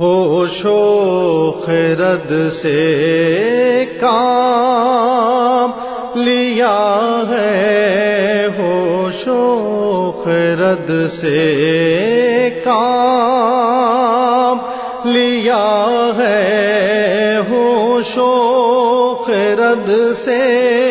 ہوش و خرد سے کام لیا ہے، ہوش و خرد سے کام لیا ہے، ہوش و خرد سے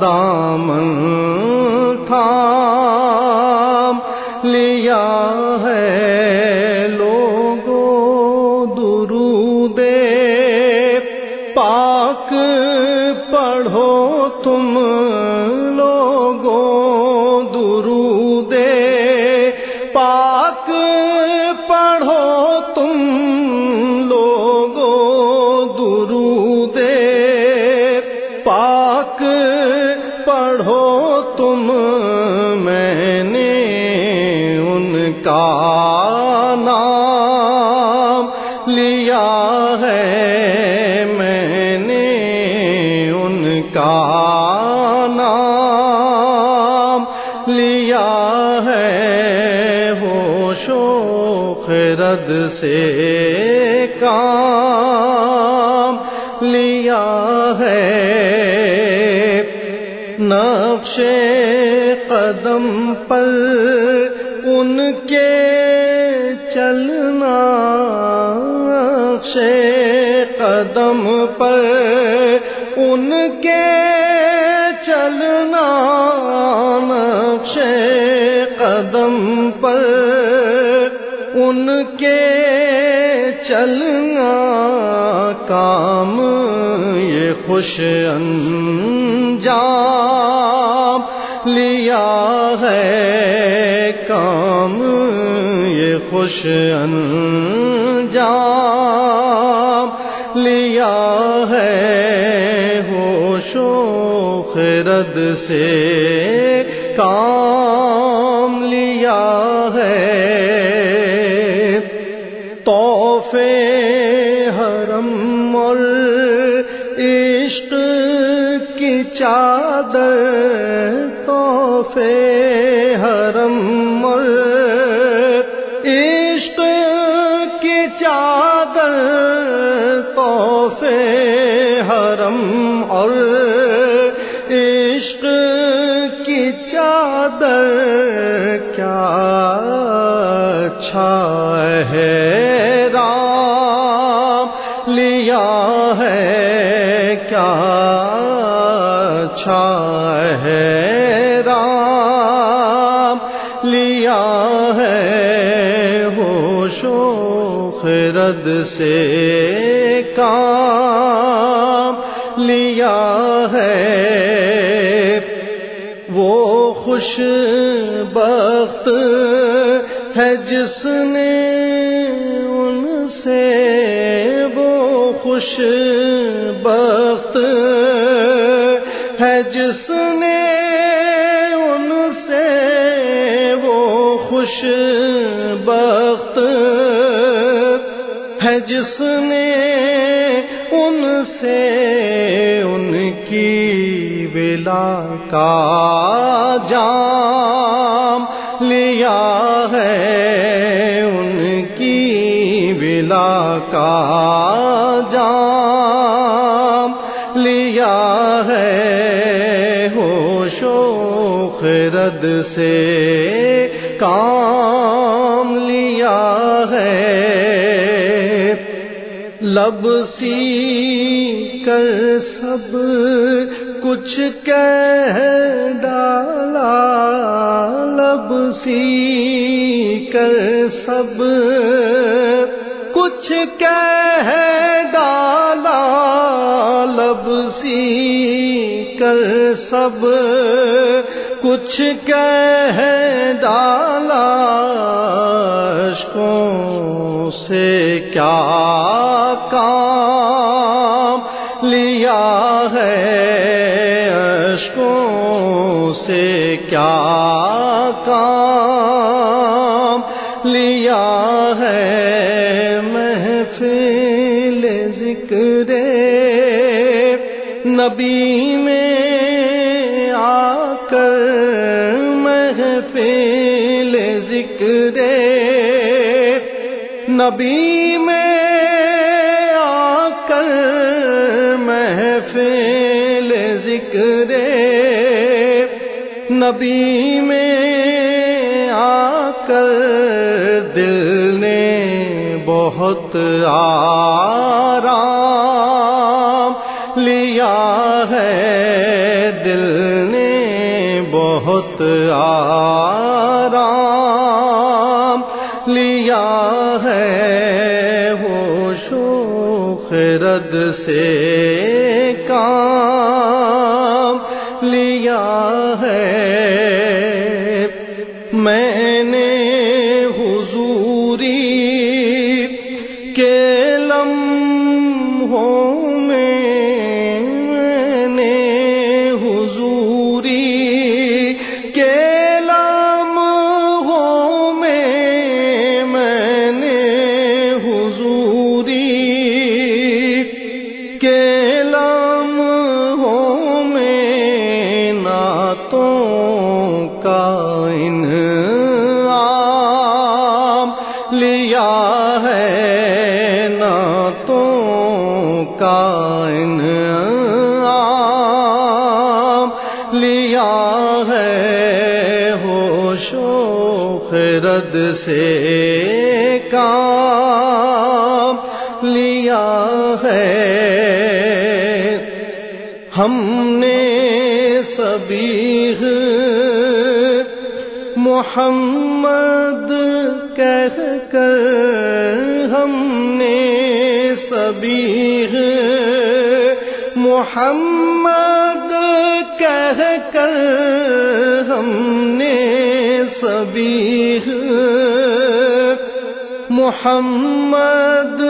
دامن تھام پڑھو تم، میں نے ان کا نام لیا ہے۔ میں نے ان کا نام لیا ہے۔ ہوش و خرد سے نقش قدم پر ان کے چلنا نقش قدم پر ان کے چلنا نقش قدم پر ان کے چلنا کام یہ خوش انجام لیا ہے کام یہ خوش انجام لیا ہے ہوش و خرد سے کام۔ حرم اور عشق کی چادر توحفے حرم اور عشق کی چادر کیا اچھا ہے۔ خرد سے کام لیا ہے۔ وہ خوش بخت ہے جس نے ان سے۔ وہ خوش بخت ہے جس نے ان سے۔ وہ خوش بخت ہے جس نے ان سے ان کی ولا کا جام لیا ہے، ان کی ولا کا جام لیا ہے۔ ہوش و خرد سے کام لب سی کر سب کچھ کہہ ڈالا، لب سی کر سب کچھ کہہ ڈالا، لب سی کر سب کچھ کہہ ڈالا اشکوں سے کیا لیا ہے محفل ذکر نبی میں آ کر محفل ذکر نبی میں آ کر محفل ذکر نبی میں آ کر دل نے بہت آرام لیا ہے۔ دل نے بہت آرام لیا ہے۔ وہ شوخ رد سے پوری لیا ہے نعتوں کا انعام، لیا ہے ہوش و خرد سے کام، لیا ہے ہم نے سبیغ محمد کر ہم نے سبیغ محمد کہہ کر ہم نے سبیغ محمد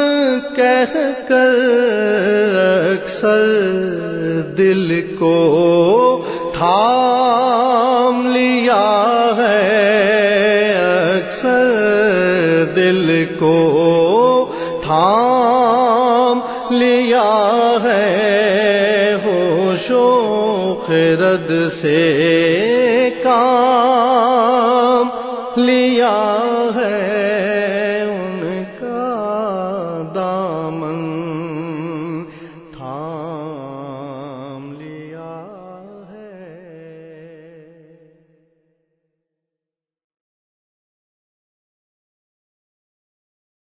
کہہ کر اکثر دل کو تھام لیا دل کو تھام لیا ہے ہوش و خرد سے۔